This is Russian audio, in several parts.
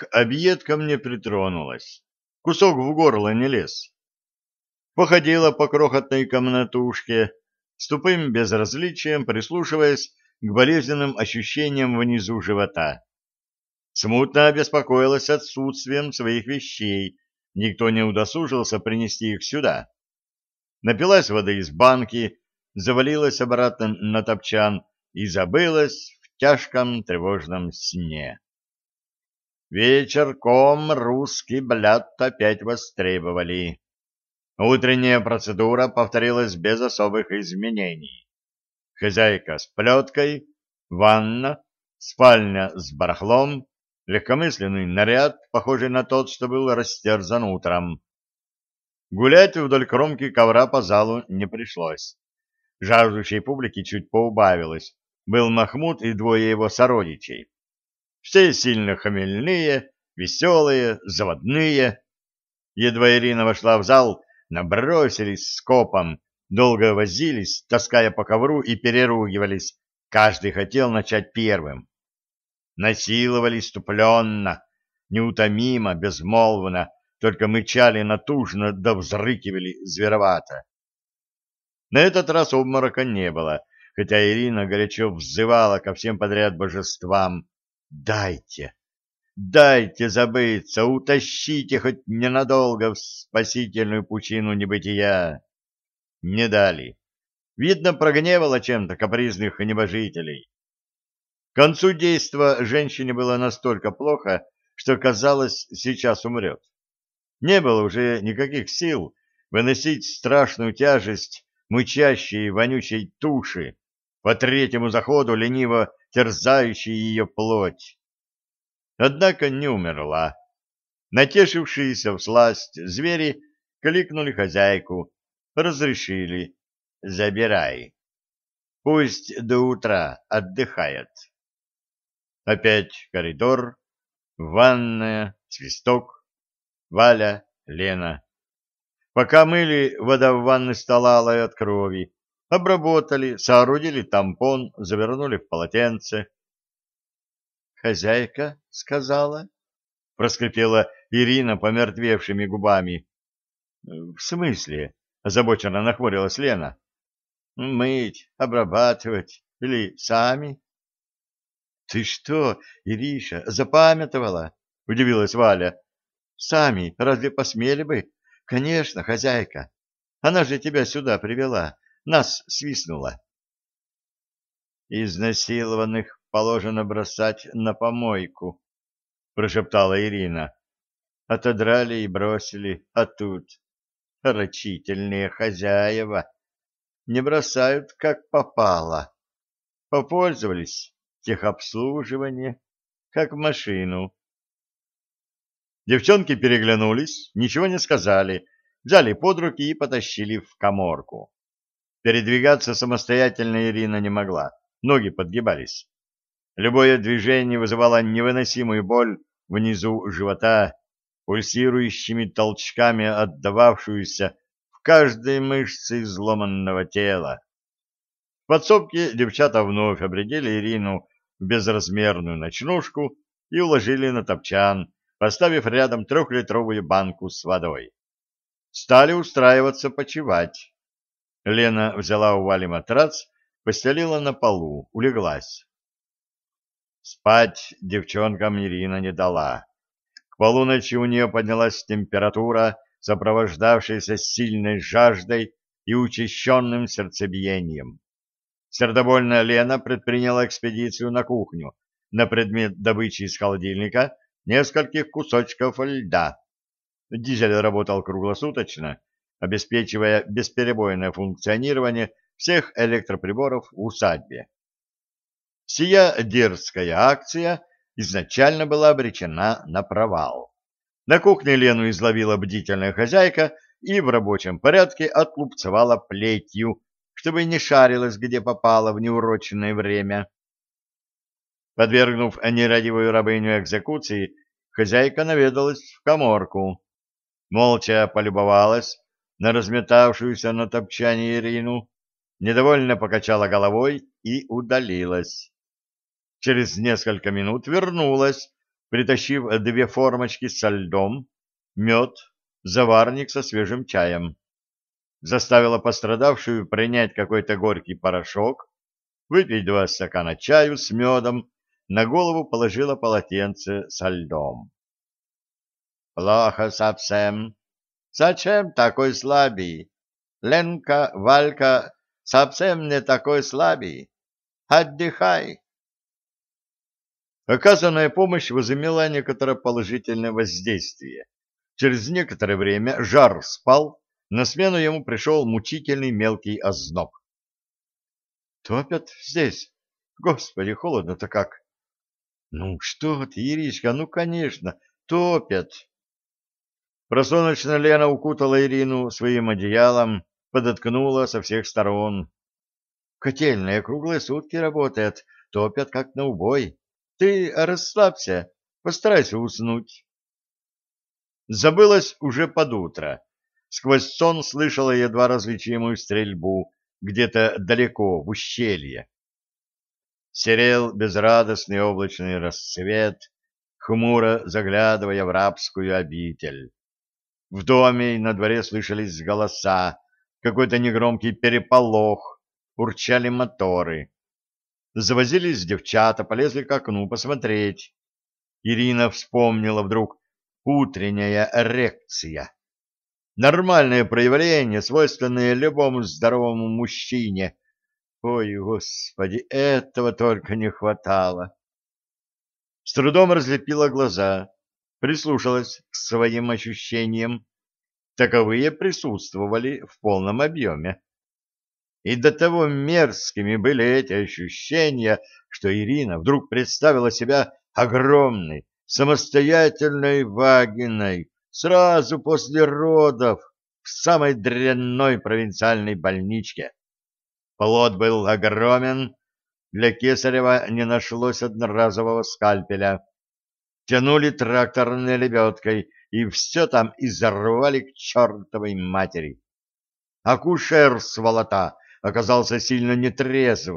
К объедкам не притронулась, кусок в горло не лез. Походила по крохотной комнатушке, с тупым безразличием прислушиваясь к болезненным ощущениям внизу живота. Смутно обеспокоилась отсутствием своих вещей, никто не удосужился принести их сюда. Напилась воды из банки, завалилась обратно на топчан и забылась в тяжком тревожном сне. Вечерком русский бляд опять востребовали. Утренняя процедура повторилась без особых изменений. Хозяйка с плеткой, ванна, спальня с барахлом, легкомысленный наряд, похожий на тот, что был растерзан утром. Гулять вдоль кромки ковра по залу не пришлось. Жаждущей публики чуть поубавилось. Был Махмуд и двое его сородичей. Все сильно хмельные, веселые, заводные. Едва Ирина вошла в зал, набросились скопом, долго возились, таская по ковру и переругивались. Каждый хотел начать первым. Насиловали ступленно, неутомимо, безмолвно, только мычали натужно да взрыкивали зверовато. На этот раз обморока не было, хотя Ирина горячо взывала ко всем подряд божествам. «Дайте! Дайте забыться, утащите хоть ненадолго в спасительную пучину небытия. Не дали. Видно, прогневало чем-то капризных небожителей. К концу действа женщине было настолько плохо, что, казалось, сейчас умрет. Не было уже никаких сил выносить страшную тяжесть мычащей вонючей туши, по третьему заходу лениво терзающей ее плоть однако не умерла. Натешившиеся всласть звери кликнули хозяйку, разрешили «забирай». Пусть до утра отдыхает. Опять коридор, ванная, свисток, Валя, Лена. Пока мыли, вода в ванной стала алой от крови. Обработали, соорудили тампон, завернули в полотенце хозяйка сказала, — проскрипела Ирина помертвевшими губами. — В смысле? — озабоченно нахмурилась Лена. — Мыть, обрабатывать или сами? — Ты что, Ириша, запамятовала? — удивилась Валя. — Сами разве посмели бы? Конечно, хозяйка. Она же тебя сюда привела, нас свистнула. Изнасилованных положено бросать на помойку, — прошептала Ирина. Отодрали и бросили, а тут рачительные хозяева не бросают, как попало. Попользовались техобслуживание, как машину. Девчонки переглянулись, ничего не сказали, взяли под руки и потащили в коморку. Передвигаться самостоятельно Ирина не могла, ноги подгибались. Любое движение вызывало невыносимую боль внизу живота, пульсирующими толчками отдававшуюся в каждой мышце изломанного тела. В подсобке девчата вновь обредили Ирину в безразмерную ночнушку и уложили на топчан, поставив рядом трехлитровую банку с водой. Стали устраиваться почевать. Лена взяла у Вали матрац, постелила на полу, улеглась. Спать девчонкам Ирина не дала. К полуночи у нее поднялась температура, сопровождавшаяся сильной жаждой и учащенным сердцебиением. Сердобольная Лена предприняла экспедицию на кухню на предмет добычи из холодильника нескольких кусочков льда. Дизель работал круглосуточно, обеспечивая бесперебойное функционирование всех электроприборов в усадьбе. Сия дерзкая акция изначально была обречена на провал. На кухне Лену изловила бдительная хозяйка и в рабочем порядке отлупцевала плетью, чтобы не шарилась, где попало в неуроченное время. Подвергнув нерадивую рабыню экзекуции, хозяйка наведалась в коморку. Молча полюбовалась на разметавшуюся на топчане Ирину, недовольно покачала головой и удалилась через несколько минут вернулась притащив две формочки со льдом, мед, заварник со свежим чаем. Заставила пострадавшую принять какой-то горький порошок, выпить два стакана чаю с медом, на голову положила полотенце со льдом. «Плохо совсем. Зачем такой слабый? Ленка, Валька, совсем не такой слабый. Отдыхай!» Оказанная помощь возымела некоторое положительное воздействие. Через некоторое время жар спал, на смену ему пришел мучительный мелкий озноб. «Топят здесь? Господи, холодно-то как!» «Ну что ты, Иришка, ну, конечно, топят!» Просоночная Лена укутала Ирину своим одеялом, подоткнула со всех сторон. «Котельная круглые сутки работает, топят как на убой. Ты расслабься, постарайся уснуть. Забылась уже под утро. Сквозь сон слышала едва различимую стрельбу где-то далеко, в ущелье. Серел безрадостный облачный рассвет, хмуро заглядывая в рабскую обитель. В доме и на дворе слышались голоса, какой-то негромкий переполох, урчали моторы. Завозились девчата, полезли к окну посмотреть. Ирина вспомнила вдруг утренняя эрекция. Нормальное проявление, свойственное любому здоровому мужчине. Ой, господи, этого только не хватало. С трудом разлепила глаза, прислушалась к своим ощущениям. Таковые присутствовали в полном объеме. И до того мерзкими были эти ощущения, что Ирина вдруг представила себя огромной, самостоятельной вагиной сразу после родов в самой дрянной провинциальной больничке. Плод был огромен, для Кесарева не нашлось одноразового скальпеля. Тянули тракторной лебедкой, и все там изорвали к чертовой матери. Акушер, сволота, оказался сильно нетрезв,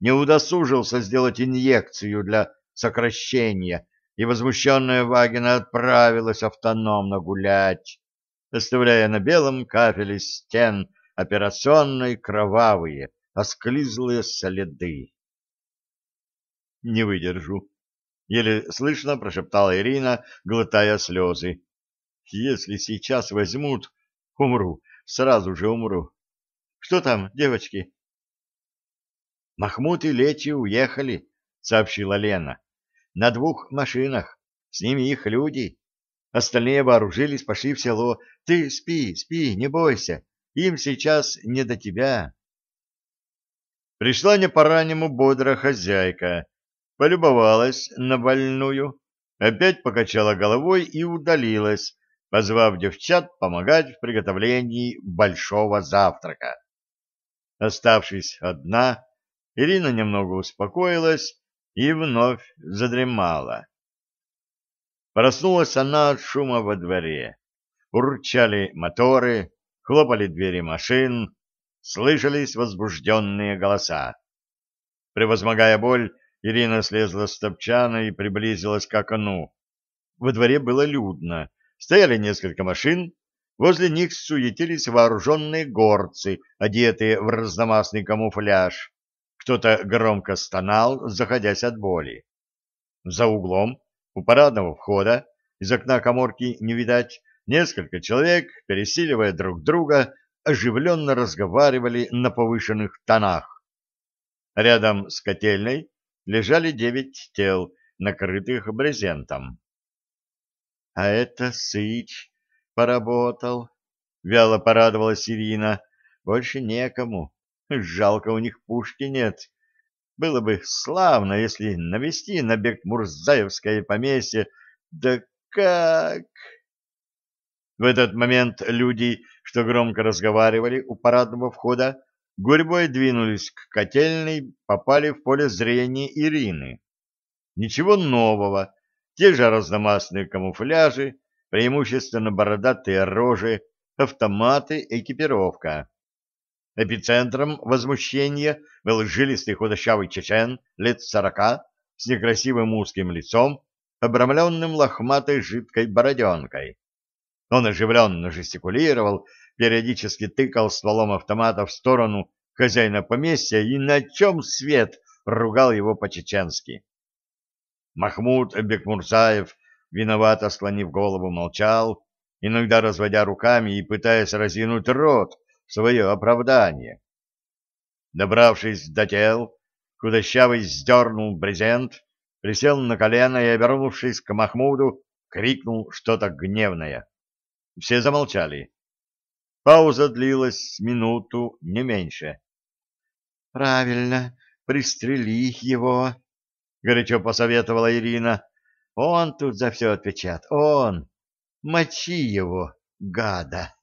не удосужился сделать инъекцию для сокращения, и возмущенная Вагина отправилась автономно гулять, оставляя на белом кафеле стен операционной кровавые, осклизлые следы. «Не выдержу», — еле слышно прошептала Ирина, глотая слезы. «Если сейчас возьмут, умру, сразу же умру. Что там, девочки? Махмуд и Лечи уехали, сообщила Лена. На двух машинах. С ними их люди. Остальные вооружились, пошли в село. Ты спи, спи, не бойся. Им сейчас не до тебя. Пришла не по-раннему бодра хозяйка. Полюбовалась на больную, опять покачала головой и удалилась, позвав девчат помогать в приготовлении большого завтрака. Оставшись одна, Ирина немного успокоилась и вновь задремала. Проснулась она от шума во дворе. Урчали моторы, хлопали двери машин, слышались возбужденные голоса. Превозмогая боль, Ирина слезла с топчана и приблизилась к окну. Во дворе было людно. Стояли несколько машин, Возле них суетились вооруженные горцы, одетые в разномастный камуфляж. Кто-то громко стонал, заходясь от боли. За углом, у парадного входа, из окна коморки не видать, несколько человек, пересиливая друг друга, оживленно разговаривали на повышенных тонах. Рядом с котельной лежали девять тел, накрытых брезентом. — А это Сыч, поработал. Вяло порадовалась Ирина. Больше некому. Жалко, у них пушки нет. Было бы славно, если навести на Бекмурзаевское поместье. Да как? В этот момент люди, что громко разговаривали у парадного входа, гурьбой двинулись к котельной, попали в поле зрения Ирины. Ничего нового, те же разномастные камуфляжи, преимущественно бородатые рожи, автоматы, экипировка. Эпицентром возмущения был жилистый худощавый чечен лет сорока с некрасивым узким лицом, обрамленным лохматой жидкой бороденкой. Он оживленно жестикулировал, периодически тыкал стволом автомата в сторону хозяина поместья и на чем свет ругал его по-чеченски. Махмуд Бекмурзаев, виновато склонив голову, молчал, иногда разводя руками и пытаясь разинуть рот в свое оправдание. Добравшись до тел, худощавый сдернул брезент, присел на колено и, обернувшись к Махмуду, крикнул что-то гневное. Все замолчали. Пауза длилась минуту, не меньше. — Правильно, пристрели его, — горячо посоветовала Ирина. — Он тут за все отвечает, он. Мочи его, гада.